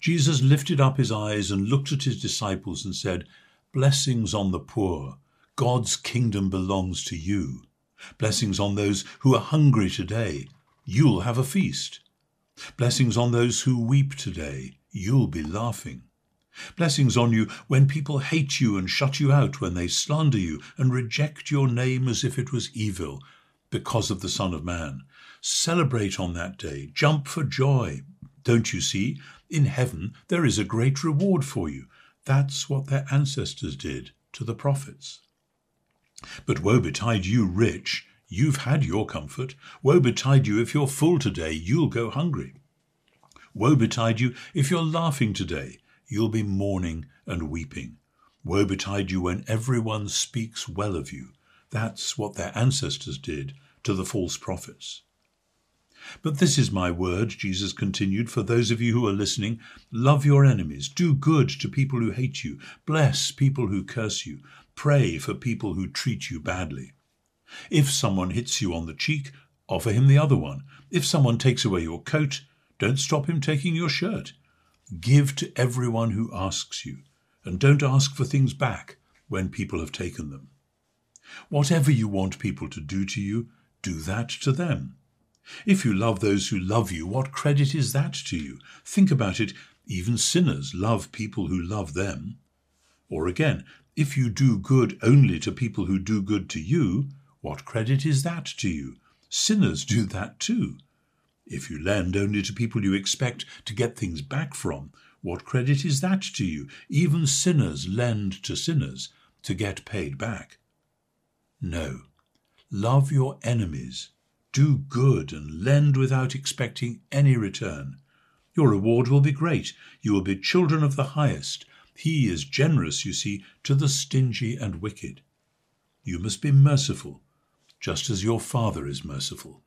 Jesus lifted up his eyes and looked at his disciples and said, Blessings on the poor. God's kingdom belongs to you. Blessings on those who are hungry today. You'll have a feast. Blessings on those who weep today. You'll be laughing. Blessings on you when people hate you and shut you out, when they slander you and reject your name as if it was evil, because of the Son of Man. Celebrate on that day. Jump for joy. Don't you see? In heaven there is a great reward for you. That's what their ancestors did to the prophets. But woe betide you, rich, you've had your comfort. Woe betide you if you're full today, you'll go hungry. Woe betide you if you're laughing today, you'll be mourning and weeping. Woe betide you when everyone speaks well of you. That's what their ancestors did to the false prophets. But this is my word, Jesus continued, for those of you who are listening. Love your enemies, do good to people who hate you, bless people who curse you, pray for people who treat you badly. If someone hits you on the cheek, offer him the other one. If someone takes away your coat, don't stop him taking your shirt. Give to everyone who asks you, and don't ask for things back when people have taken them. Whatever you want people to do to you, do that to them. If you love those who love you, what credit is that to you? Think about it. Even sinners love people who love them. Or again, if you do good only to people who do good to you, what credit is that to you? Sinners do that too. If you lend only to people you expect to get things back from, what credit is that to you? Even sinners lend to sinners to get paid back. No. Love your enemies do good and lend without expecting any return. Your reward will be great. You will be children of the highest. He is generous, you see, to the stingy and wicked. You must be merciful, just as your Father is merciful.